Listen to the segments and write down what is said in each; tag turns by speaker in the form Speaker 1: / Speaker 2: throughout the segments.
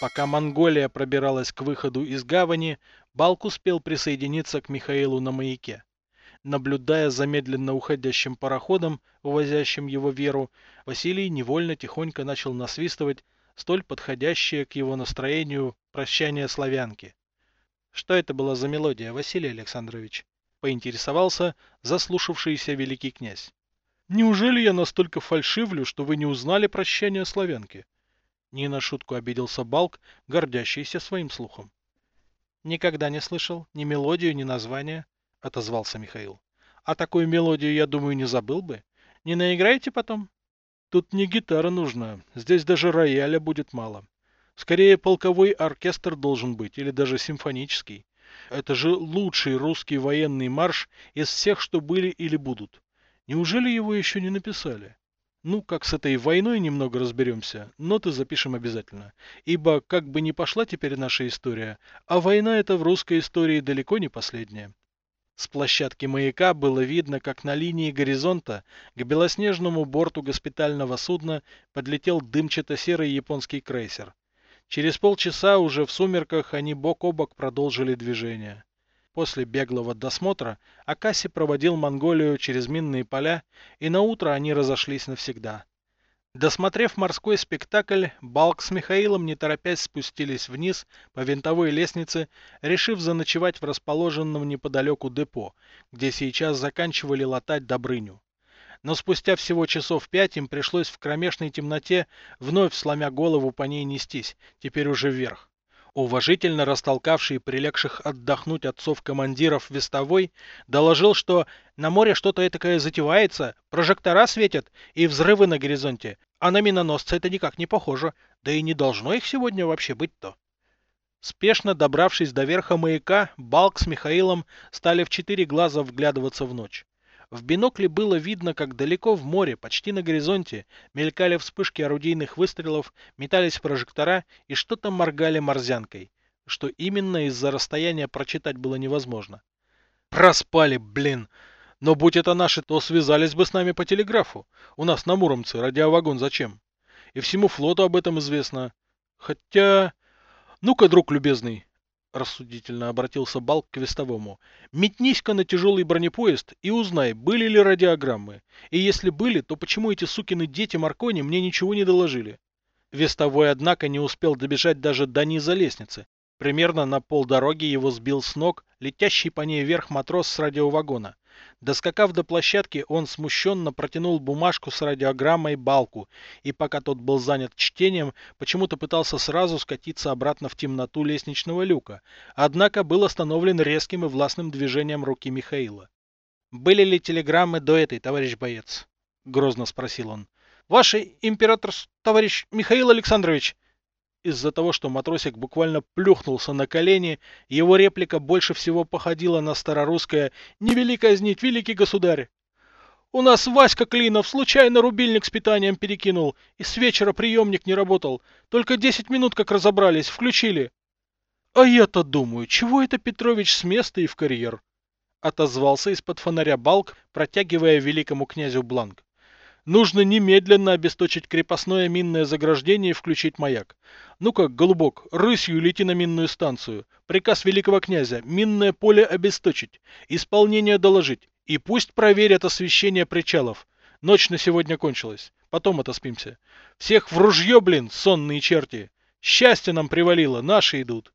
Speaker 1: Пока Монголия пробиралась к выходу из гавани, Балк успел присоединиться к Михаилу на маяке. Наблюдая за медленно уходящим пароходом, увозящим его веру, Василий невольно тихонько начал насвистывать столь подходящее к его настроению прощание славянки. Что это была за мелодия, Василий Александрович? Поинтересовался заслушавшийся великий князь. Неужели я настолько фальшивлю, что вы не узнали прощание славянки? Не на шутку обиделся Балк, гордящийся своим слухом. Никогда не слышал ни мелодию, ни названия, отозвался Михаил. А такую мелодию, я думаю, не забыл бы. Не наиграете потом? Тут не гитара нужна, здесь даже рояля будет мало. Скорее полковой оркестр должен быть, или даже симфонический. Это же лучший русский военный марш из всех, что были или будут. Неужели его еще не написали? Ну, как с этой войной немного разберемся, ноты запишем обязательно. Ибо, как бы ни пошла теперь наша история, а война эта в русской истории далеко не последняя. С площадки маяка было видно, как на линии горизонта к белоснежному борту госпитального судна подлетел дымчато-серый японский крейсер. Через полчаса уже в сумерках они бок о бок продолжили движение. После беглого досмотра Акаси проводил Монголию через минные поля, и на утро они разошлись навсегда. Досмотрев морской спектакль, Балк с Михаилом не торопясь спустились вниз по винтовой лестнице, решив заночевать в расположенном неподалеку депо, где сейчас заканчивали латать Добрыню. Но спустя всего часов пять им пришлось в кромешной темноте вновь сломя голову по ней нестись, теперь уже вверх. Уважительно растолкавший прилегших отдохнуть отцов-командиров вестовой, доложил, что на море что-то этакое затевается, прожектора светят и взрывы на горизонте, а на миноносцы это никак не похоже, да и не должно их сегодня вообще быть-то. Спешно добравшись до верха маяка, Балк с Михаилом стали в четыре глаза вглядываться в ночь. В бинокле было видно, как далеко в море, почти на горизонте, мелькали вспышки орудийных выстрелов, метались прожектора и что-то моргали морзянкой, что именно из-за расстояния прочитать было невозможно. Проспали, блин! Но будь это наши, то связались бы с нами по телеграфу. У нас на Муромце радиовагон зачем? И всему флоту об этом известно. Хотя... Ну-ка, друг любезный, — рассудительно обратился Балк к вестовому. «Метнись-ка на тяжелый бронепоезд и узнай, были ли радиограммы. И если были, то почему эти сукины дети Маркони мне ничего не доложили?» Вестовой, однако, не успел добежать даже до низа лестницы. Примерно на полдороги его сбил с ног летящий по ней вверх матрос с радиовагона. Доскакав до площадки, он смущенно протянул бумажку с радиограммой Балку, и пока тот был занят чтением, почему-то пытался сразу скатиться обратно в темноту лестничного люка, однако был остановлен резким и властным движением руки Михаила. «Были ли телеграммы до этой, товарищ боец?» — грозно спросил он. «Ваше император, товарищ Михаил Александрович!» Из-за того, что матросик буквально плюхнулся на колени, его реплика больше всего походила на старорусское «Не вели казнить, великий государь!». «У нас Васька Клинов случайно рубильник с питанием перекинул, и с вечера приемник не работал. Только десять минут как разобрались, включили». «А я-то думаю, чего это Петрович с места и в карьер?» Отозвался из-под фонаря Балк, протягивая великому князю бланк. Нужно немедленно обесточить крепостное минное заграждение и включить маяк. Ну-ка, голубок, рысью лети на минную станцию. Приказ великого князя – минное поле обесточить, исполнение доложить. И пусть проверят освещение причалов. Ночь на сегодня кончилась. Потом отоспимся. Всех в ружье, блин, сонные черти. Счастье нам привалило, наши идут.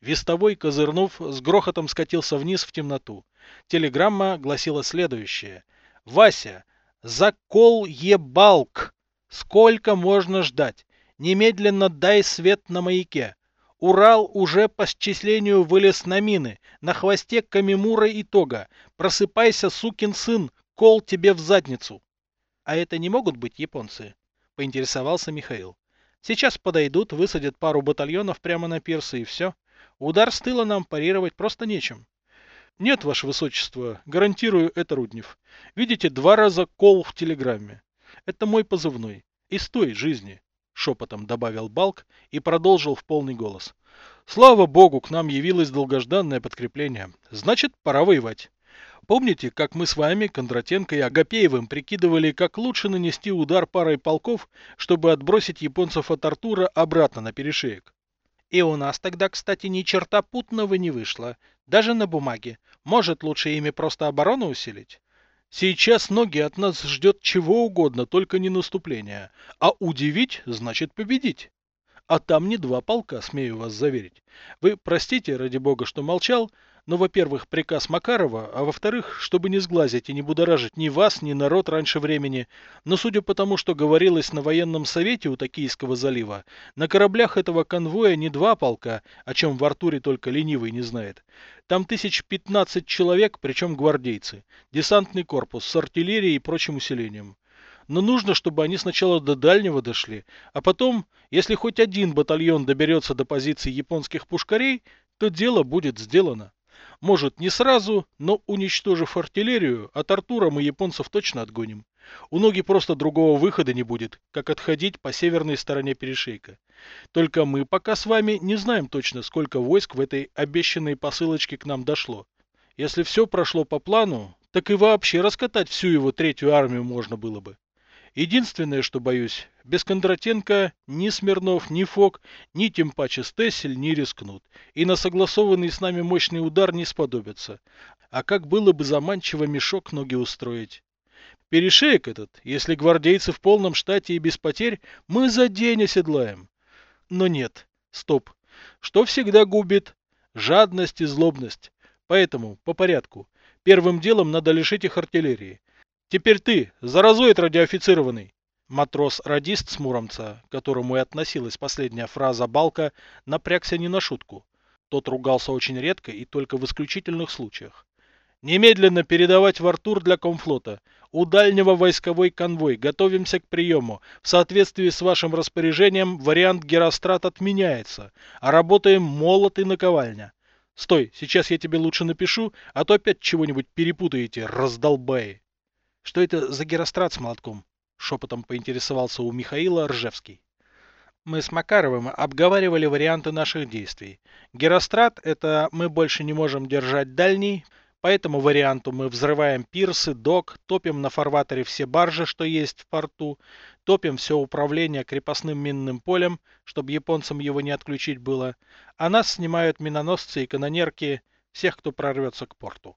Speaker 1: Вестовой, козырнув, с грохотом скатился вниз в темноту. Телеграмма гласила следующее. «Вася, Закол ебалк! Сколько можно ждать? Немедленно дай свет на маяке. Урал уже по счислению вылез на мины. На хвосте Камимура и Тога. Просыпайся, сукин сын, кол тебе в задницу. А это не могут быть японцы? Поинтересовался Михаил. Сейчас подойдут, высадят пару батальонов прямо на пирсы и все. Удар с тыла нам парировать просто нечем. Нет, ваше высочество, гарантирую, это Руднев. Видите, два раза кол в телеграмме. Это мой позывной. Из той жизни, шепотом добавил Балк и продолжил в полный голос. Слава богу, к нам явилось долгожданное подкрепление. Значит, пора воевать. Помните, как мы с вами, Кондратенко и Агапеевым, прикидывали, как лучше нанести удар парой полков, чтобы отбросить японцев от Артура обратно на перешеек? И у нас тогда, кстати, ни черта путного не вышло. Даже на бумаге. Может, лучше ими просто оборону усилить? Сейчас ноги от нас ждет чего угодно, только не наступления. А удивить значит победить. А там не два полка, смею вас заверить. Вы простите, ради бога, что молчал, но, во-первых, приказ Макарова, а во-вторых, чтобы не сглазить и не будоражить ни вас, ни народ раньше времени. Но судя по тому, что говорилось на военном совете у Токийского залива, на кораблях этого конвоя не два полка, о чем в Артуре только ленивый не знает. Там тысяч пятнадцать человек, причем гвардейцы, десантный корпус с артиллерией и прочим усилением. Но нужно, чтобы они сначала до дальнего дошли, а потом, если хоть один батальон доберется до позиций японских пушкарей, то дело будет сделано. Может, не сразу, но уничтожив артиллерию, от Артура мы японцев точно отгоним. У ноги просто другого выхода не будет, как отходить по северной стороне перешейка. Только мы пока с вами не знаем точно, сколько войск в этой обещанной посылочке к нам дошло. Если все прошло по плану, так и вообще раскатать всю его третью армию можно было бы. Единственное, что боюсь, без Кондратенко ни Смирнов, ни Фок, ни тем паче Стессель не рискнут, и на согласованный с нами мощный удар не сподобятся. А как было бы заманчиво мешок ноги устроить? Перешеек этот, если гвардейцы в полном штате и без потерь, мы за день оседлаем. Но нет, стоп. Что всегда губит? Жадность и злобность. Поэтому, по порядку, первым делом надо лишить их артиллерии. Теперь ты, заразоид радиоофицированный. Матрос-радист с Муромца, которому и относилась последняя фраза Балка, напрягся не на шутку. Тот ругался очень редко и только в исключительных случаях. Немедленно передавать в Артур для комфлота. У дальнего войсковой конвой. Готовимся к приему. В соответствии с вашим распоряжением вариант Герострат отменяется. А работаем молот и наковальня. Стой, сейчас я тебе лучше напишу, а то опять чего-нибудь перепутаете, раздолбай. Что это за герострат с молотком? Шепотом поинтересовался у Михаила Ржевский. Мы с Макаровым обговаривали варианты наших действий. Герострат – это мы больше не можем держать дальний, по этому варианту мы взрываем пирсы, док, топим на фарватере все баржи, что есть в порту, топим все управление крепостным минным полем, чтобы японцам его не отключить было, а нас снимают миноносцы и канонерки, всех, кто прорвется к порту.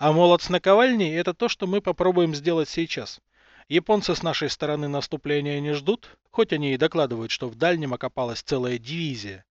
Speaker 1: А молот с наковальней – это то, что мы попробуем сделать сейчас. Японцы с нашей стороны наступления не ждут, хоть они и докладывают, что в дальнем окопалась целая дивизия.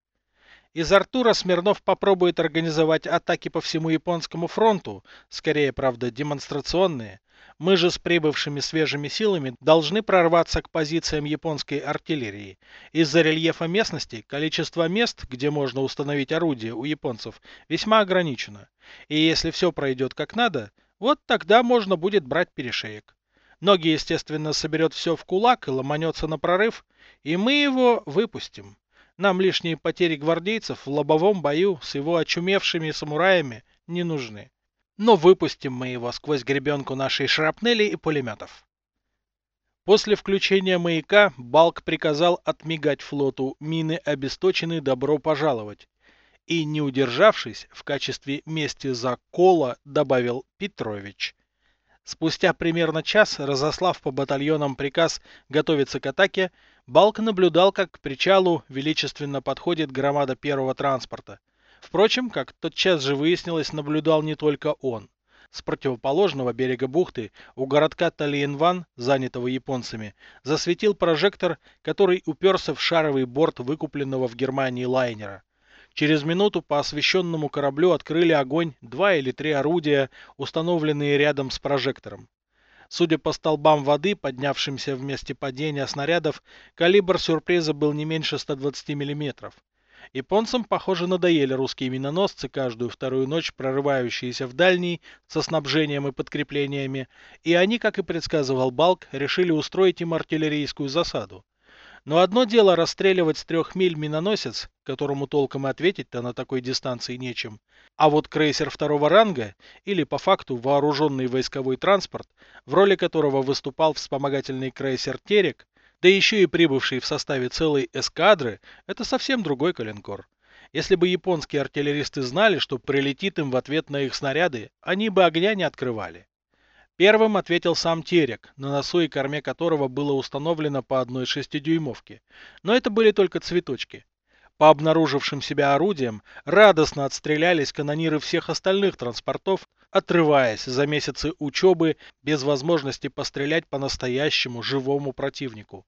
Speaker 1: Из Артура Смирнов попробует организовать атаки по всему японскому фронту, скорее, правда, демонстрационные, мы же с прибывшими свежими силами должны прорваться к позициям японской артиллерии. Из-за рельефа местности количество мест, где можно установить орудие у японцев, весьма ограничено. И если все пройдет как надо, вот тогда можно будет брать перешеек. Ноги, естественно, соберет все в кулак и ломанется на прорыв, и мы его выпустим. Нам лишние потери гвардейцев в лобовом бою с его очумевшими самураями не нужны но выпустим мы его сквозь гребенку нашей шрапнели и пулеметов. После включения маяка Балк приказал отмигать флоту мины обесточены добро пожаловать. И, не удержавшись, в качестве мести за Кола добавил Петрович. Спустя примерно час, разослав по батальонам приказ готовиться к атаке, Балк наблюдал, как к причалу величественно подходит громада первого транспорта. Впрочем, как тотчас же выяснилось, наблюдал не только он. С противоположного берега бухты у городка Талиенван, занятого японцами, засветил прожектор, который уперся в шаровый борт выкупленного в Германии лайнера. Через минуту по освещенному кораблю открыли огонь два или три орудия, установленные рядом с прожектором. Судя по столбам воды, поднявшимся в месте падения снарядов, калибр сюрприза был не меньше 120 миллиметров. Японцам, похоже, надоели русские миноносцы, каждую вторую ночь прорывающиеся в дальний со снабжением и подкреплениями, и они, как и предсказывал Балк, решили устроить им артиллерийскую засаду. Но одно дело расстреливать с трех миль миноносец, которому толком и ответить-то на такой дистанции нечем, а вот крейсер второго ранга, или по факту вооруженный войсковой транспорт, в роли которого выступал вспомогательный крейсер «Терек», да еще и прибывший в составе целой эскадры, это совсем другой калинкор. Если бы японские артиллеристы знали, что прилетит им в ответ на их снаряды, они бы огня не открывали. Первым ответил сам Терек, на носу и корме которого было установлено по одной шестидюймовке. Но это были только цветочки. По обнаружившим себя орудиям радостно отстрелялись канониры всех остальных транспортов, отрываясь за месяцы учебы без возможности пострелять по настоящему живому противнику.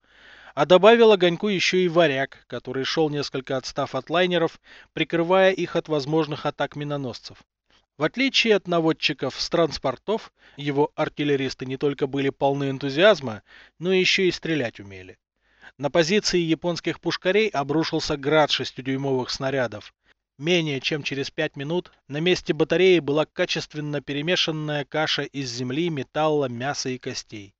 Speaker 1: А добавил огоньку еще и варяг, который шел несколько отстав от лайнеров, прикрывая их от возможных атак миноносцев. В отличие от наводчиков с транспортов, его артиллеристы не только были полны энтузиазма, но еще и стрелять умели. На позиции японских пушкарей обрушился град шестидюймовых снарядов. Менее чем через пять минут на месте батареи была качественно перемешанная каша из земли, металла, мяса и костей.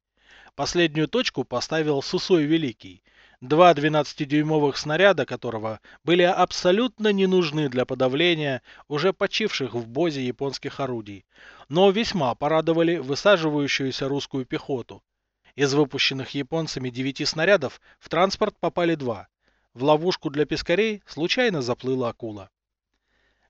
Speaker 1: Последнюю точку поставил Сусой Великий, два 12-дюймовых снаряда которого были абсолютно не нужны для подавления уже почивших в бозе японских орудий, но весьма порадовали высаживающуюся русскую пехоту. Из выпущенных японцами девяти снарядов в транспорт попали два. В ловушку для пескарей случайно заплыла акула.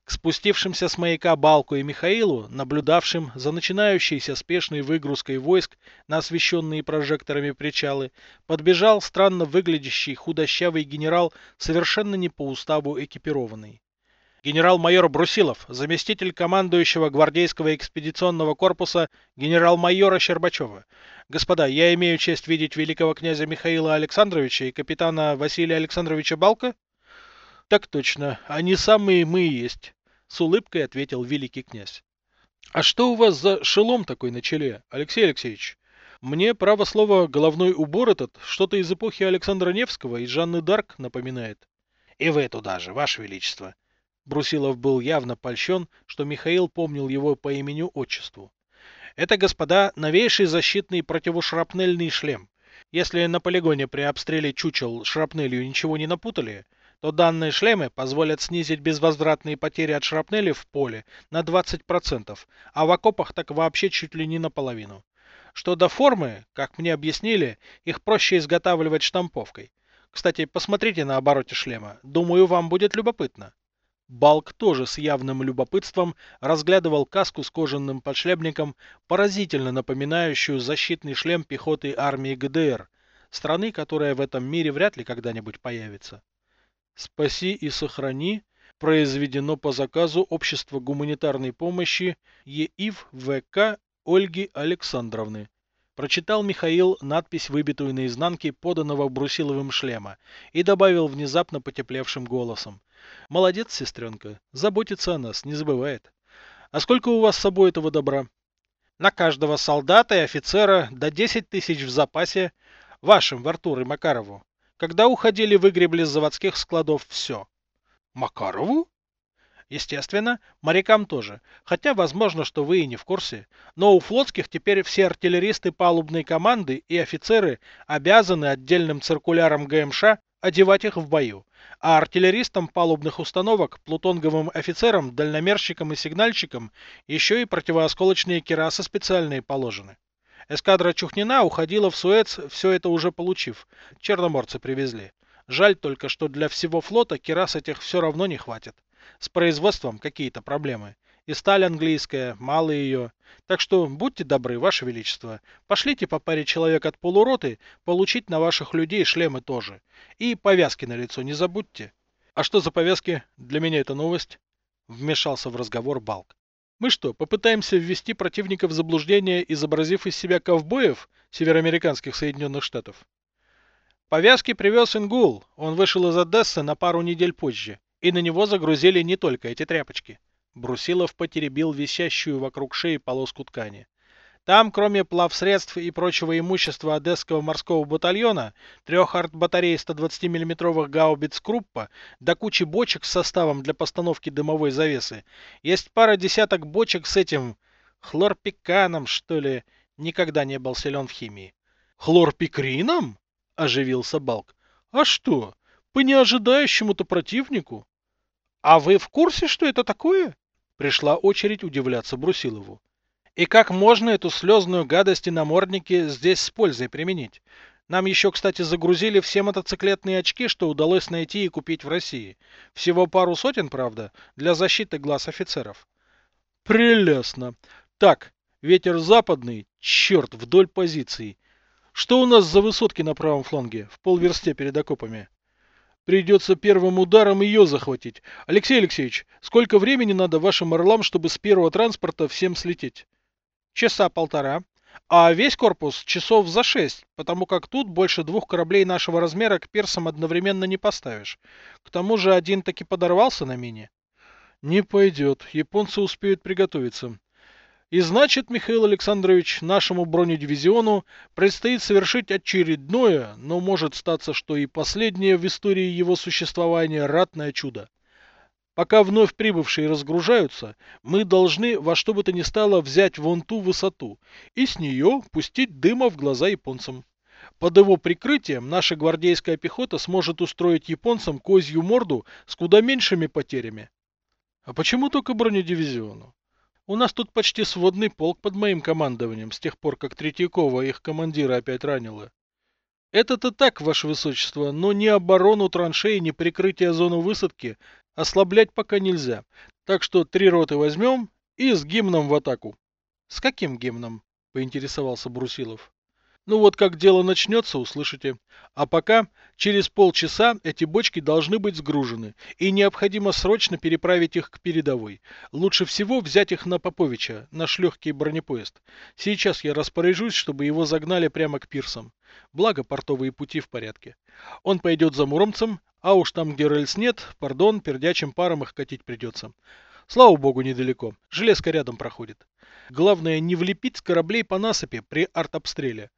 Speaker 1: К спустившимся с маяка Балку и Михаилу, наблюдавшим за начинающейся спешной выгрузкой войск на освещенные прожекторами причалы, подбежал странно выглядящий худощавый генерал, совершенно не по уставу экипированный. Генерал-майор Брусилов, заместитель командующего гвардейского экспедиционного корпуса генерал-майора Щербачева. Господа, я имею честь видеть великого князя Михаила Александровича и капитана Василия Александровича Балка? Так точно, они самые мы и есть, с улыбкой ответил великий князь. А что у вас за шелом такой на челе, Алексей Алексеевич? Мне, право слово, головной убор этот что-то из эпохи Александра Невского и Жанны Дарк напоминает. И вы туда же, ваше величество, Брусилов был явно польщен, что Михаил помнил его по имени-отчеству. Это, господа, новейший защитный противошрапнельный шлем. Если на полигоне при обстреле чучел шрапнелью ничего не напутали, то данные шлемы позволят снизить безвозвратные потери от шрапнели в поле на 20%, а в окопах так вообще чуть ли не наполовину. Что до формы, как мне объяснили, их проще изготавливать штамповкой. Кстати, посмотрите на обороте шлема, думаю, вам будет любопытно. Балк тоже с явным любопытством разглядывал каску с кожаным подшляпником, поразительно напоминающую защитный шлем пехоты армии ГДР, страны, которая в этом мире вряд ли когда-нибудь появится. «Спаси и сохрани» произведено по заказу Общества гуманитарной помощи ЕИВ ВК Ольги Александровны. Прочитал Михаил надпись, выбитую наизнанке поданного Брусиловым шлема, и добавил внезапно потеплевшим голосом. «Молодец, сестренка, заботится о нас, не забывает. А сколько у вас с собой этого добра?» «На каждого солдата и офицера до 10 тысяч в запасе, вашим, в Артур и Макарову. Когда уходили, выгребли с заводских складов все». «Макарову?» Естественно, морякам тоже. Хотя, возможно, что вы и не в курсе. Но у флотских теперь все артиллеристы палубной команды и офицеры обязаны отдельным циркуляром ГМШ одевать их в бою. А артиллеристам палубных установок, плутонговым офицерам, дальномерщикам и сигнальщикам еще и противоосколочные керасы специальные положены. Эскадра Чухнина уходила в Суэц, все это уже получив. Черноморцы привезли. Жаль только, что для всего флота керас этих все равно не хватит. С производством какие-то проблемы. И сталь английская, мало ее. Так что будьте добры, ваше величество, пошлите по паре человек от полуроты получить на ваших людей шлемы тоже. И повязки на лицо не забудьте. А что за повязки? Для меня это новость. Вмешался в разговор Балк. Мы что, попытаемся ввести противника в заблуждение, изобразив из себя ковбоев североамериканских Соединенных Штатов? Повязки привез Ингул. Он вышел из Одессы на пару недель позже. И на него загрузили не только эти тряпочки. Брусилов потеребил висящую вокруг шеи полоску ткани. Там, кроме плавсредств и прочего имущества Одесского морского батальона, трех артбатарей 120 миллиметровых гаубиц Круппа, до кучи бочек с составом для постановки дымовой завесы, есть пара десяток бочек с этим хлорпиканом, что ли, никогда не был силен в химии. Хлорпикрином? Оживился Балк. А что? По неожидающему-то противнику? А вы в курсе, что это такое? Пришла очередь удивляться Брусилову. И как можно эту слезную гадость и намордники здесь с пользой применить? Нам еще, кстати, загрузили все мотоциклетные очки, что удалось найти и купить в России. Всего пару сотен, правда, для защиты глаз офицеров. Прелестно. Так, ветер западный, черт, вдоль позиций. Что у нас за высотки на правом фланге, в полверсте перед окопами? Придется первым ударом ее захватить. Алексей Алексеевич, сколько времени надо вашим орлам, чтобы с первого транспорта всем слететь?
Speaker 2: Часа полтора. А весь корпус часов за шесть, потому как тут больше двух кораблей нашего размера к персам одновременно не поставишь. К тому же один таки подорвался на мине.
Speaker 1: Не пойдет. Японцы успеют приготовиться. И значит, Михаил Александрович, нашему бронедивизиону предстоит совершить очередное, но может статься, что и последнее в истории его существования ратное чудо. Пока вновь прибывшие разгружаются, мы должны во что бы то ни стало взять вон ту высоту и с нее пустить дыма в глаза японцам. Под его прикрытием наша гвардейская пехота сможет устроить японцам козью морду с куда меньшими потерями. А почему только бронедивизиону? У нас тут почти сводный полк под моим командованием, с тех пор, как Третьякова их командира опять ранила. Это-то так, ваше высочество, но ни оборону траншеи, ни прикрытие зоны высадки ослаблять пока нельзя. Так что три роты возьмем и с гимном в атаку.
Speaker 2: С каким гимном? Поинтересовался Брусилов.
Speaker 1: Ну вот как дело начнется, услышите. А пока, через полчаса эти бочки должны быть сгружены, и необходимо срочно переправить их к передовой. Лучше всего взять их на Поповича, наш легкий бронепоезд. Сейчас я распоряжусь, чтобы его загнали прямо к пирсам. Благо, портовые пути в порядке. Он пойдет за Муромцем, а уж там, где рельс нет, пардон, пердячим паром их катить придется. Слава богу, недалеко. Железка рядом проходит. Главное, не влепить с кораблей по насыпи при артобстреле.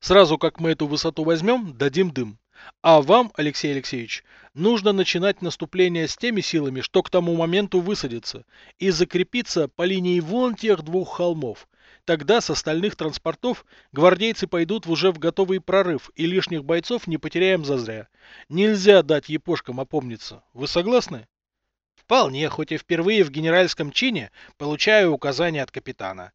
Speaker 1: Сразу как мы эту высоту возьмем, дадим дым. А вам, Алексей Алексеевич, нужно начинать наступление с теми силами, что к тому моменту высадятся, и закрепиться по линии вон тех двух холмов. Тогда с остальных транспортов гвардейцы пойдут уже в готовый прорыв, и лишних бойцов не потеряем зазря. Нельзя дать епошкам опомниться. Вы согласны?
Speaker 2: Вполне, хоть и впервые в генеральском чине получаю указания от капитана.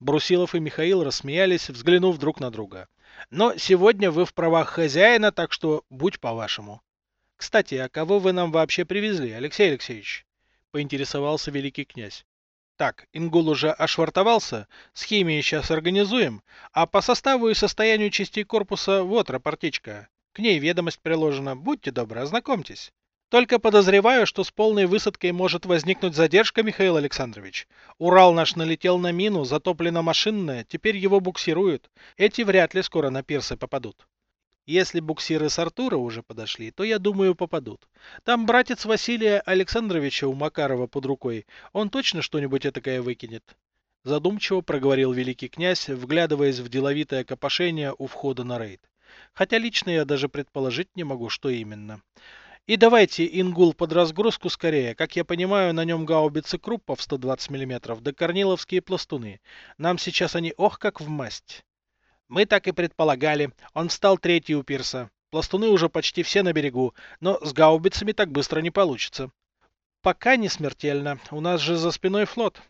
Speaker 2: Брусилов и Михаил рассмеялись, взглянув друг на друга. Но сегодня вы в правах хозяина, так что будь по-вашему. Кстати, а кого вы нам вообще привезли, Алексей Алексеевич? Поинтересовался великий князь. Так, Ингул уже ошвартовался, с химией сейчас организуем, а по составу и состоянию частей корпуса вот рапортичка. К ней ведомость приложена, будьте добры, ознакомьтесь. Только подозреваю, что с полной высадкой может возникнуть задержка, Михаил Александрович. Урал наш налетел на мину, затоплена машинная, теперь его буксируют. Эти вряд ли скоро на пирсы попадут. Если буксиры с Артура уже подошли, то, я думаю, попадут. Там братец Василия Александровича у Макарова под рукой. Он точно что-нибудь этакое выкинет. Задумчиво проговорил великий князь, вглядываясь в деловитое копошение у входа на рейд. Хотя лично я даже предположить не могу, что именно. И давайте Ингул под разгрузку скорее. Как я понимаю, на нем гаубицы Круппа в 120 мм, да корниловские пластуны. Нам сейчас они ох как в масть. Мы так и предполагали. Он встал третий у пирса. Пластуны уже почти все на берегу, но с гаубицами так быстро не получится. Пока не смертельно. У нас же за спиной флот.